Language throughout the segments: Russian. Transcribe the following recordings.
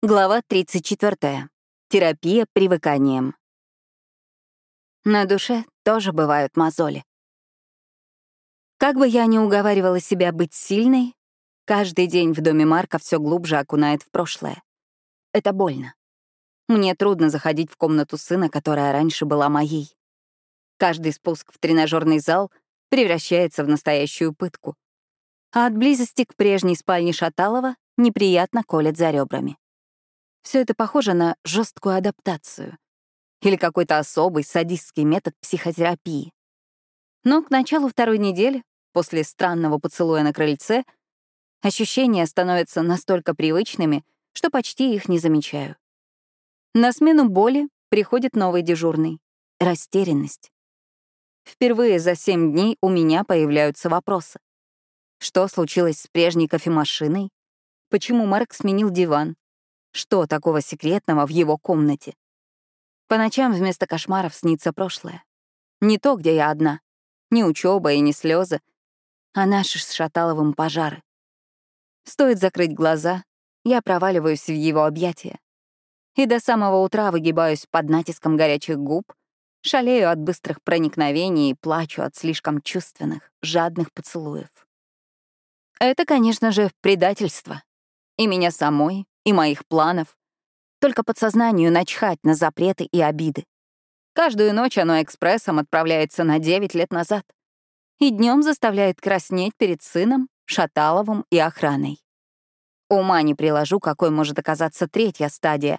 Глава 34. Терапия привыканием. На душе тоже бывают мозоли. Как бы я ни уговаривала себя быть сильной, каждый день в доме Марка все глубже окунает в прошлое. Это больно. Мне трудно заходить в комнату сына, которая раньше была моей. Каждый спуск в тренажерный зал превращается в настоящую пытку. А от близости к прежней спальне Шаталова неприятно колет за ребрами. Все это похоже на жесткую адаптацию или какой-то особый садистский метод психотерапии. Но к началу второй недели, после странного поцелуя на крыльце, ощущения становятся настолько привычными, что почти их не замечаю. На смену боли приходит новый дежурный — растерянность. Впервые за семь дней у меня появляются вопросы. Что случилось с прежней кофемашиной? Почему Марк сменил диван? Что такого секретного в его комнате? По ночам вместо кошмаров снится прошлое. Не то, где я одна, ни учеба и ни слезы, а наши с Шаталовым пожары. Стоит закрыть глаза, я проваливаюсь в его объятия. И до самого утра выгибаюсь под натиском горячих губ, шалею от быстрых проникновений и плачу от слишком чувственных, жадных поцелуев. Это, конечно же, предательство. И меня самой, и моих планов. Только подсознанию начхать на запреты и обиды. Каждую ночь оно экспрессом отправляется на 9 лет назад. И днем заставляет краснеть перед сыном, Шаталовым и охраной. Ума не приложу, какой может оказаться третья стадия,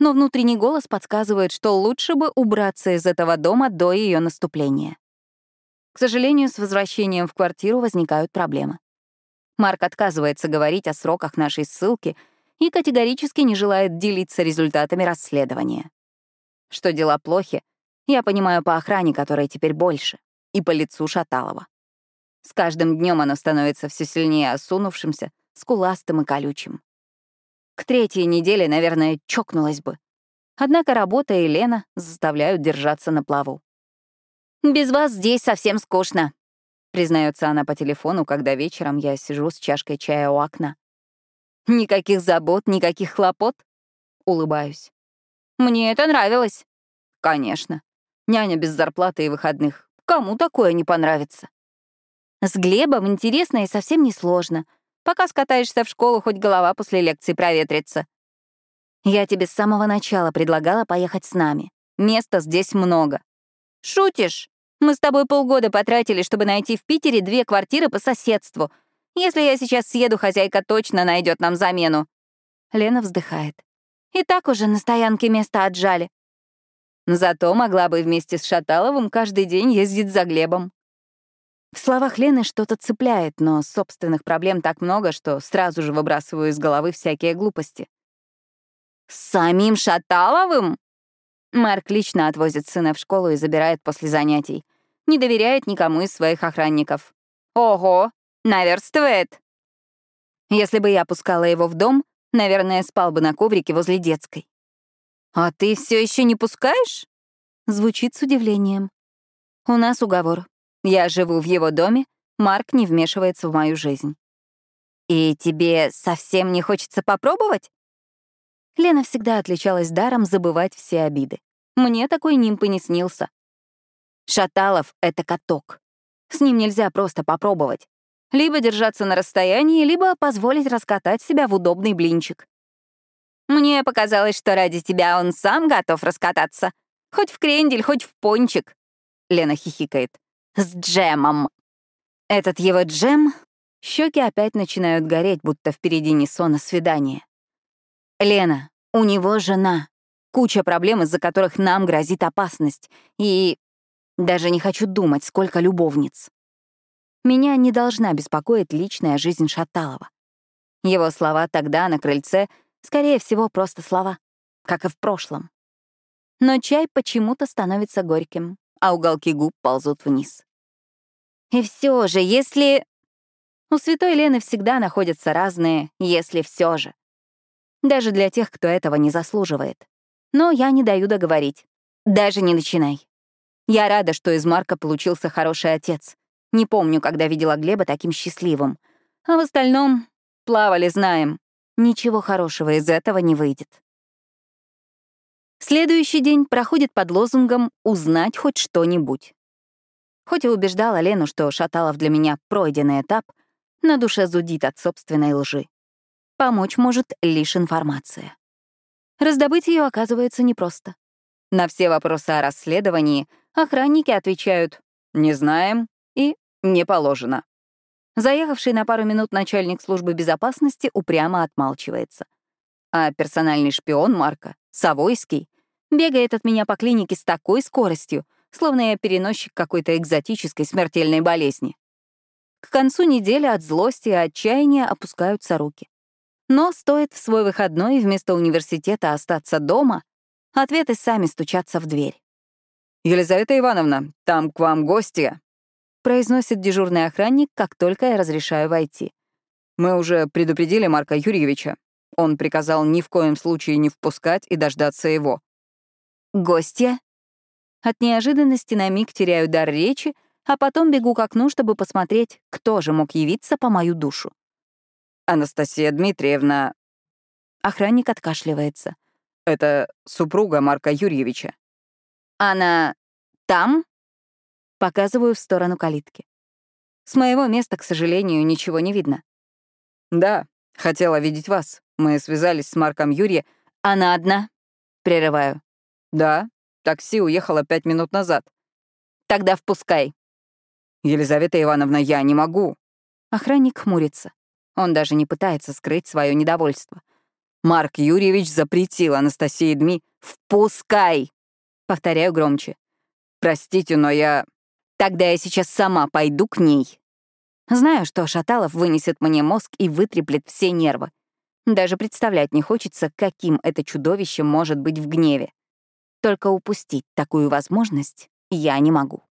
но внутренний голос подсказывает, что лучше бы убраться из этого дома до ее наступления. К сожалению, с возвращением в квартиру возникают проблемы. Марк отказывается говорить о сроках нашей ссылки — и категорически не желает делиться результатами расследования. Что дела плохи, я понимаю по охране, которой теперь больше, и по лицу Шаталова. С каждым днем оно становится все сильнее осунувшимся, скуластым и колючим. К третьей неделе, наверное, чокнулась бы. Однако работа и Лена заставляют держаться на плаву. «Без вас здесь совсем скучно», — признается она по телефону, когда вечером я сижу с чашкой чая у окна. Никаких забот, никаких хлопот? Улыбаюсь. Мне это нравилось. Конечно. Няня без зарплаты и выходных. Кому такое не понравится? С Глебом интересно и совсем не сложно. Пока скатаешься в школу, хоть голова после лекции проветрится. Я тебе с самого начала предлагала поехать с нами. Места здесь много. Шутишь? Мы с тобой полгода потратили, чтобы найти в Питере две квартиры по соседству — если я сейчас съеду, хозяйка точно найдет нам замену. Лена вздыхает. И так уже на стоянке место отжали. Зато могла бы вместе с Шаталовым каждый день ездить за Глебом. В словах Лены что-то цепляет, но собственных проблем так много, что сразу же выбрасываю из головы всякие глупости. «С самим Шаталовым?» Марк лично отвозит сына в школу и забирает после занятий. Не доверяет никому из своих охранников. «Ого! Наверстывает. Если бы я пускала его в дом, наверное, спал бы на коврике возле детской. «А ты все еще не пускаешь?» Звучит с удивлением. «У нас уговор. Я живу в его доме, Марк не вмешивается в мою жизнь». «И тебе совсем не хочется попробовать?» Лена всегда отличалась даром забывать все обиды. Мне такой нимб и не снился. Шаталов — это каток. С ним нельзя просто попробовать. Либо держаться на расстоянии, либо позволить раскатать себя в удобный блинчик. Мне показалось, что ради тебя он сам готов раскататься. Хоть в крендель, хоть в пончик. Лена хихикает. С джемом. Этот его джем... Щеки опять начинают гореть, будто впереди не сон, а свидание. Лена, у него жена. Куча проблем, из-за которых нам грозит опасность. И даже не хочу думать, сколько любовниц. Меня не должна беспокоить личная жизнь Шаталова. Его слова тогда на крыльце, скорее всего, просто слова, как и в прошлом. Но чай почему-то становится горьким, а уголки губ ползут вниз. И все же, если... У святой Лены всегда находятся разные «если все же». Даже для тех, кто этого не заслуживает. Но я не даю договорить. Даже не начинай. Я рада, что из Марка получился хороший отец. Не помню, когда видела Глеба таким счастливым. А в остальном плавали, знаем. Ничего хорошего из этого не выйдет. Следующий день проходит под лозунгом «узнать хоть что-нибудь». Хоть и убеждала Лену, что Шаталов для меня пройденный этап, на душе зудит от собственной лжи. Помочь может лишь информация. Раздобыть ее оказывается непросто. На все вопросы о расследовании охранники отвечают «не знаем» «не положено». Заехавший на пару минут начальник службы безопасности упрямо отмалчивается. А персональный шпион Марка, Савойский, бегает от меня по клинике с такой скоростью, словно я переносчик какой-то экзотической смертельной болезни. К концу недели от злости и отчаяния опускаются руки. Но стоит в свой выходной вместо университета остаться дома, ответы сами стучатся в дверь. «Елизавета Ивановна, там к вам гости», — произносит дежурный охранник, как только я разрешаю войти. «Мы уже предупредили Марка Юрьевича. Он приказал ни в коем случае не впускать и дождаться его». «Гостья?» От неожиданности на миг теряю дар речи, а потом бегу к окну, чтобы посмотреть, кто же мог явиться по мою душу. «Анастасия Дмитриевна...» Охранник откашливается. «Это супруга Марка Юрьевича». «Она там?» Показываю в сторону калитки. С моего места, к сожалению, ничего не видно. «Да, хотела видеть вас. Мы связались с Марком Юрье. Она одна?» Прерываю. «Да, такси уехало пять минут назад». «Тогда впускай». «Елизавета Ивановна, я не могу». Охранник хмурится. Он даже не пытается скрыть свое недовольство. «Марк Юрьевич запретил Анастасии Дми. Впускай!» Повторяю громче. «Простите, но я...» «Тогда я сейчас сама пойду к ней». Знаю, что Шаталов вынесет мне мозг и вытреплет все нервы. Даже представлять не хочется, каким это чудовище может быть в гневе. Только упустить такую возможность я не могу.